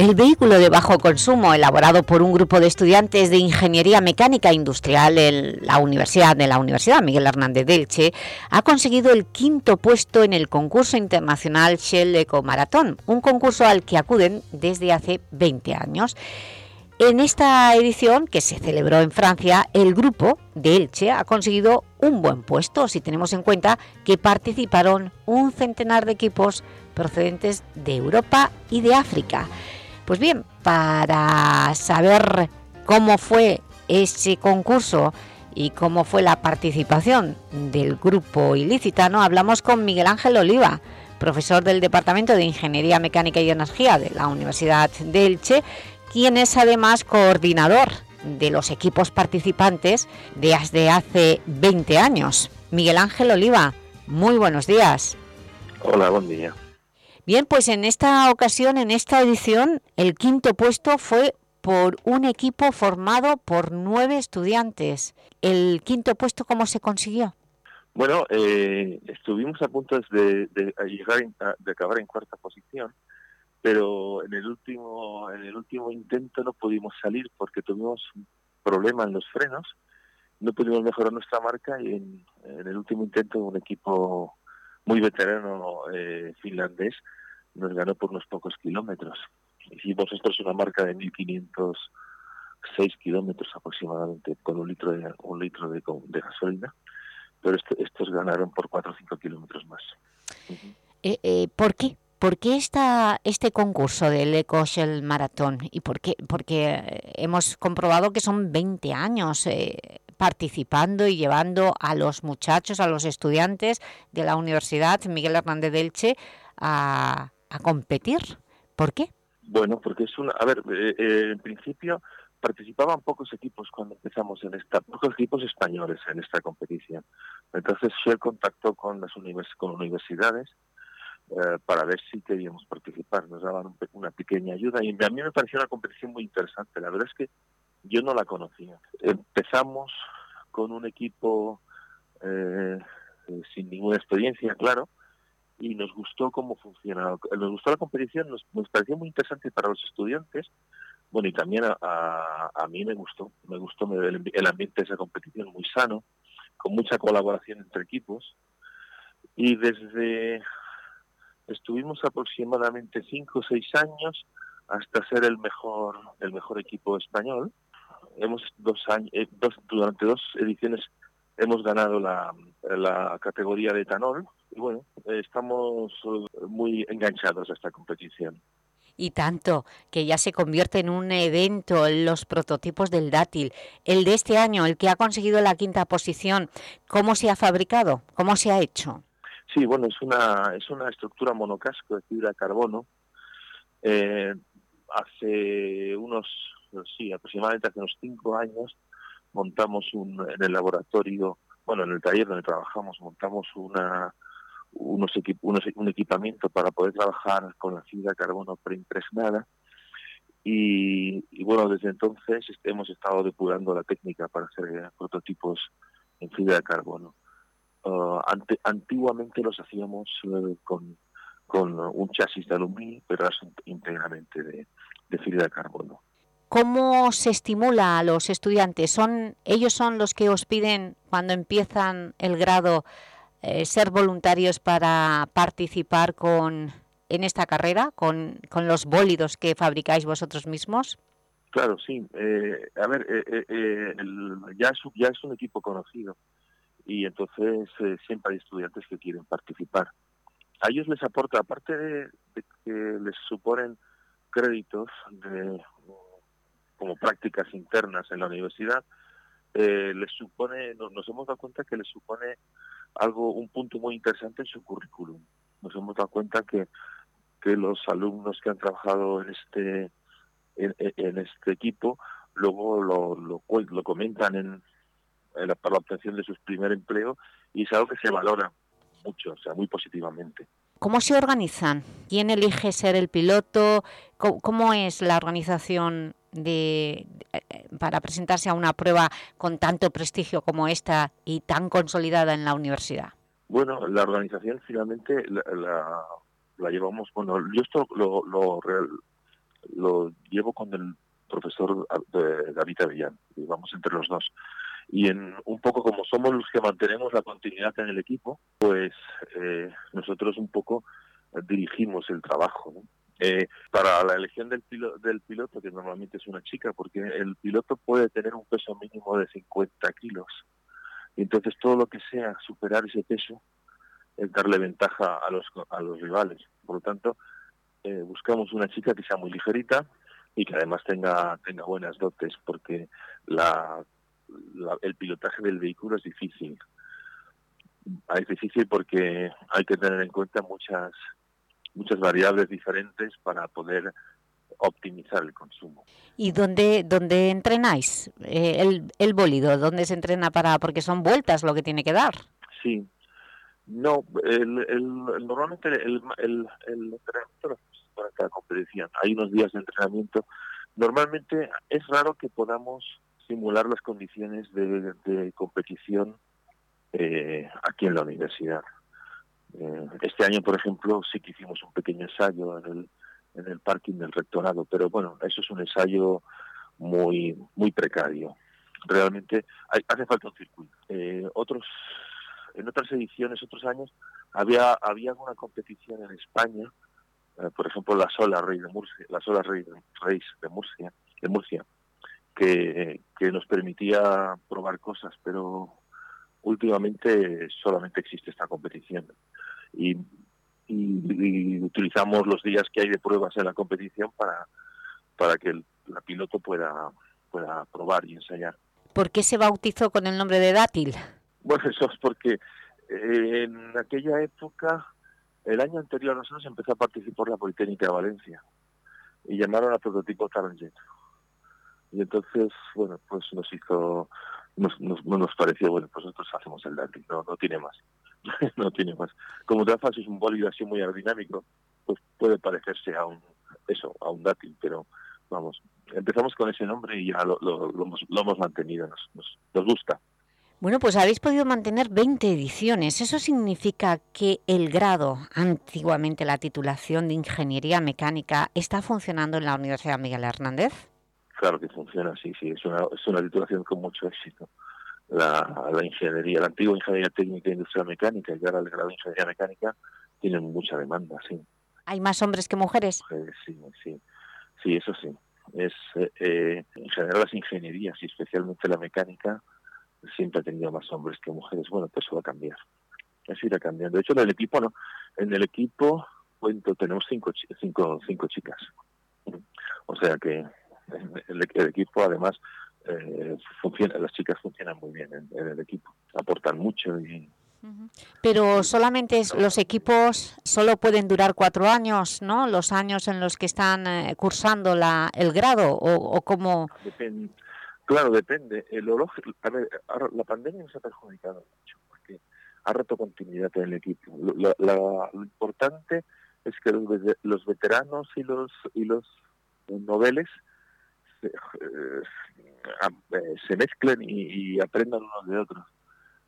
El vehículo de bajo consumo, elaborado por un grupo de estudiantes de Ingeniería Mecánica Industrial en la Universidad de la Universidad Miguel Hernández de Elche, ha conseguido el quinto puesto en el concurso internacional Shell Eco Maratón, un concurso al que acuden desde hace 20 años. En esta edición, que se celebró en Francia, el grupo de Elche ha conseguido un buen puesto, si tenemos en cuenta que participaron un centenar de equipos procedentes de Europa y de África. Pues bien, para saber cómo fue ese concurso y cómo fue la participación del grupo ilicitano, hablamos con Miguel Ángel Oliva, profesor del Departamento de Ingeniería Mecánica y Energía de la Universidad de Elche, quien es además coordinador de los equipos participantes desde hace 20 años. Miguel Ángel Oliva, muy buenos días. Hola, buen día. Bien, pues en esta ocasión, en esta edición, el quinto puesto fue por un equipo formado por nueve estudiantes. ¿El quinto puesto cómo se consiguió? Bueno, eh, estuvimos a punto de, llegar de acabar en cuarta posición, pero en el último en el último intento no pudimos salir porque tuvimos un problema en los frenos, no pudimos mejorar nuestra marca y en, el último intento un equipo muy veterano eh, finlandés nos ganó por unos pocos kilómetros. Hicimos esto es una marca de 1.506 kilómetros aproximadamente con un litro de, un litro de, gasolina, pero estos ganaron por 4 o 5 kilómetros más. Eh, eh, ¿Por qué? ¿Por qué está este concurso del Eco Shell Maratón? ¿Y por qué? Porque hemos comprobado que son 20 años eh, participando y llevando a los muchachos, a los estudiantes de la Universidad Miguel Hernández de Elche a, a competir. ¿Por qué? Bueno, porque es una... A ver, eh, eh, en principio participaban pocos equipos cuando empezamos en esta, pocos equipos españoles en esta competición. Entonces Shell contactó con las con universidades eh, para ver si queríamos participar. Nos daban una pequeña ayuda y a mí me pareció una competición muy interesante. La verdad es que yo no la conocía. Empezamos con un equipo sin ninguna experiencia, claro, y nos gustó cómo funcionaba. Nos gustó la competición, nos, pareció muy interesante para los estudiantes. Bueno, y también a, a, mí me gustó, me gustó el, el, ambiente de esa competición muy sano, con mucha colaboración entre equipos. Y desde estuvimos aproximadamente cinco o seis años hasta ser el mejor el mejor equipo español. Hemos dos años, eh, dos, durante dos ediciones hemos ganado la, la categoría de etanol y bueno, estamos eh, muy enganchados a esta competición. Y tanto, que ya se convierte en un evento, los prototipos del dátil. El de este año, el que ha conseguido la quinta posición, ¿cómo se ha fabricado? ¿Cómo se ha hecho? Sí, bueno, es una, es una estructura monocasco de fibra de carbono. Eh, hace unos, sí, aproximadamente hace unos cinco años, montamos un, en el laboratorio, bueno, en el taller donde trabajamos, montamos una, unos, unos un equipamiento para poder trabajar con la fibra de carbono preimpregnada y, bueno, desde entonces hemos estado depurando la técnica para hacer prototipos en fibra de carbono. Uh, antiguamente los hacíamos uh, con, con un chasis de aluminio, pero ahora son íntegramente de, de fibra de carbono. ¿Cómo se estimula a los estudiantes? ¿Son ¿Ellos son los que os piden cuando empiezan el grado eh, ser voluntarios para participar con, en esta carrera, con, con los bólidos que fabricáis vosotros mismos? Claro, sí. Eh, a ver, eh, ya, es, ya es un equipo conocido y entonces siempre hay estudiantes que quieren participar. A ellos les aporta, aparte de, que les suponen créditos de, como prácticas internas en la universidad, les supone, nos hemos dado cuenta que les supone algo, un punto muy interesante en su currículum. Nos hemos dado cuenta que, que los alumnos que han trabajado en este, en, este equipo luego lo, lo, lo comentan en, para la obtención de su primer empleo y es algo que se valora. mucho, o sea, muy positivamente. ¿Cómo se organizan? ¿Quién elige ser el piloto? ¿Cómo, es la organización de, eh, para presentarse a una prueba con tanto prestigio como esta y tan consolidada en la universidad? Bueno, la organización finalmente la, llevamos, bueno, yo esto lo, lo, lo llevo con el profesor David Avillán, vamos entre los dos y en un poco como somos los que mantenemos la continuidad en el equipo, pues eh, nosotros un poco dirigimos el trabajo. Eh, para la elección del, del piloto, que normalmente es una chica, porque el piloto puede tener un peso mínimo de 50 kilos, entonces todo lo que sea superar ese peso es darle ventaja a los, a los rivales. Por lo tanto, eh, buscamos una chica que sea muy ligerita y que además tenga, tenga buenas dotes, porque la el pilotaje del vehículo es difícil. Es difícil porque hay que tener en cuenta muchas muchas variables diferentes para poder optimizar el consumo. ¿Y dónde, dónde entrenáis eh, el, el bólido? ¿Dónde se entrena para...? Porque son vueltas lo que tiene que dar. Sí. No, el, normalmente el, el, el entrenamiento para cada competición. Hay unos días de entrenamiento. Normalmente es raro que podamos simular las condiciones de, competición eh, aquí en la universidad. Eh, este año, por ejemplo, sí que hicimos un pequeño ensayo en el, en el parking del rectorado, pero bueno, eso es un ensayo muy, muy precario. Realmente hace falta un circuito. Eh, otros, en otras ediciones, otros años, había, había alguna competición en España, por ejemplo, la Sola Rey de Murcia, la Sola Rey de, de Murcia, de Murcia, que, nos permitía probar cosas, pero últimamente solamente existe esta competición. Y, utilizamos los días que hay de pruebas en la competición para, para que el la piloto pueda, pueda probar y ensayar. ¿Por qué se bautizó con el nombre de Dátil? Bueno, eso es porque eh, en aquella época, el año anterior a nosotros empezó a participar la Politécnica de Valencia y llamaron a prototipo Taranjet. Y entonces, bueno, pues nos hizo, nos, nos, pareció, bueno, pues nosotros hacemos el dátil, no, no tiene más, no tiene más. Como Dafas es un bólido así muy aerodinámico, pues puede parecerse a un, eso, a un dátil, pero vamos, empezamos con ese nombre y ya lo, lo, lo, hemos, lo hemos, mantenido, nos, nos, nos gusta. Bueno, pues habéis podido mantener 20 ediciones. ¿Eso significa que el grado, antiguamente la titulación de Ingeniería Mecánica, está funcionando en la Universidad Miguel Hernández? Claro que funciona, sí, sí, es una, es una titulación con mucho éxito. La, la ingeniería, la antigua ingeniería técnica e industrial mecánica y ahora el grado de ingeniería mecánica tienen mucha demanda, sí. ¿Hay más hombres que mujeres? sí, sí, sí, eso sí. Es, eh, en general las ingenierías y especialmente la mecánica siempre ha tenido más hombres que mujeres. Bueno, pues eso va a cambiar. Eso irá cambiando. De hecho, en el equipo no. En el equipo, cuento, tenemos cinco, cinco, cinco chicas. O sea que el, equipo además eh, funciona, las chicas funcionan muy bien en, el equipo, aportan mucho y pero solamente los equipos solo pueden durar cuatro años, ¿no? Los años en los que están eh, cursando la, el grado o, o cómo... claro, depende. El, a ver, la pandemia nos ha perjudicado mucho porque ha roto continuidad en el equipo. Lo, lo importante es que los, los veteranos y los y los noveles eh, eh, se mezclen y, aprendan unos de otros.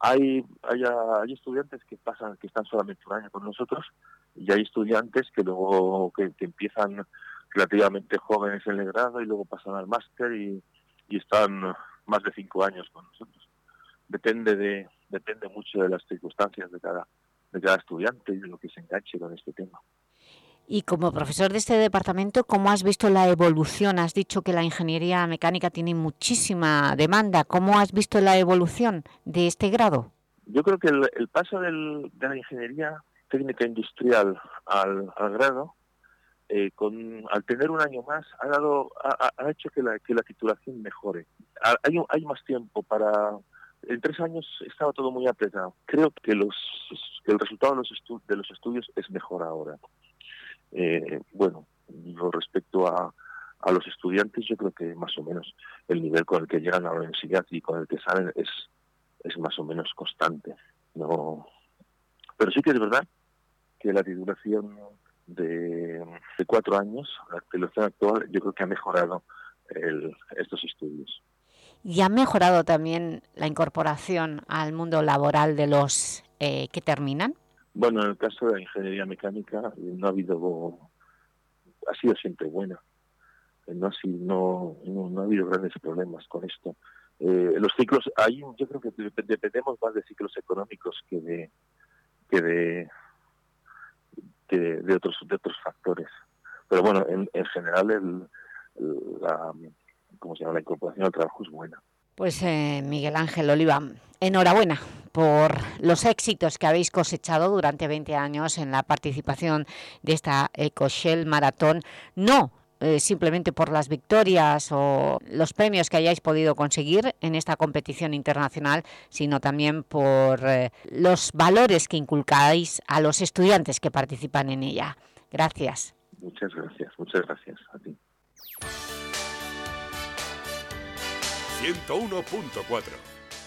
Hay, hay, hay estudiantes que pasan, que están solamente un año con nosotros y hay estudiantes que luego que, empiezan relativamente jóvenes en el grado y luego pasan al máster y, y están más de cinco años con nosotros. Depende de depende mucho de las circunstancias de cada de cada estudiante y de lo que se enganche con este tema. Y como profesor de este departamento, ¿cómo has visto la evolución? Has dicho que la ingeniería mecánica tiene muchísima demanda. ¿Cómo has visto la evolución de este grado? Yo creo que el, paso del, de la ingeniería técnica industrial al, grado, eh, con, al tener un año más, ha, dado, ha, hecho que la, titulación mejore. Hay, más tiempo para... En tres años estaba todo muy apretado. Creo que, los, que el resultado de los, de los estudios es mejor ahora. Eh, bueno, respecto a, a los estudiantes, yo creo que más o menos el nivel con el que llegan a la universidad y con el que salen es, es más o menos constante. No, Pero sí que es verdad que la titulación de, cuatro años, la titulación actual, yo creo que ha mejorado estos estudios. ¿Y ha mejorado también la incorporación al mundo laboral de los eh, que terminan? Bueno, en el caso de la ingeniería mecánica no ha habido, ha sido siempre buena. No ha, no, no, ha habido grandes problemas con esto. Eh, los ciclos, hay, yo creo que dependemos más de ciclos económicos que de que de, de, otros de otros factores. Pero bueno, en, en general el, la, ¿cómo se llama? la incorporación al trabajo es buena. Pues eh, Miguel Ángel Oliva, enhorabuena por los éxitos que habéis cosechado durante 20 años en la participación de esta EcoShell Maratón. No eh, simplemente por las victorias o los premios que hayáis podido conseguir en esta competición internacional, sino también por eh, los valores que inculcáis a los estudiantes que participan en ella. Gracias. Muchas gracias, muchas gracias a ti. 101.4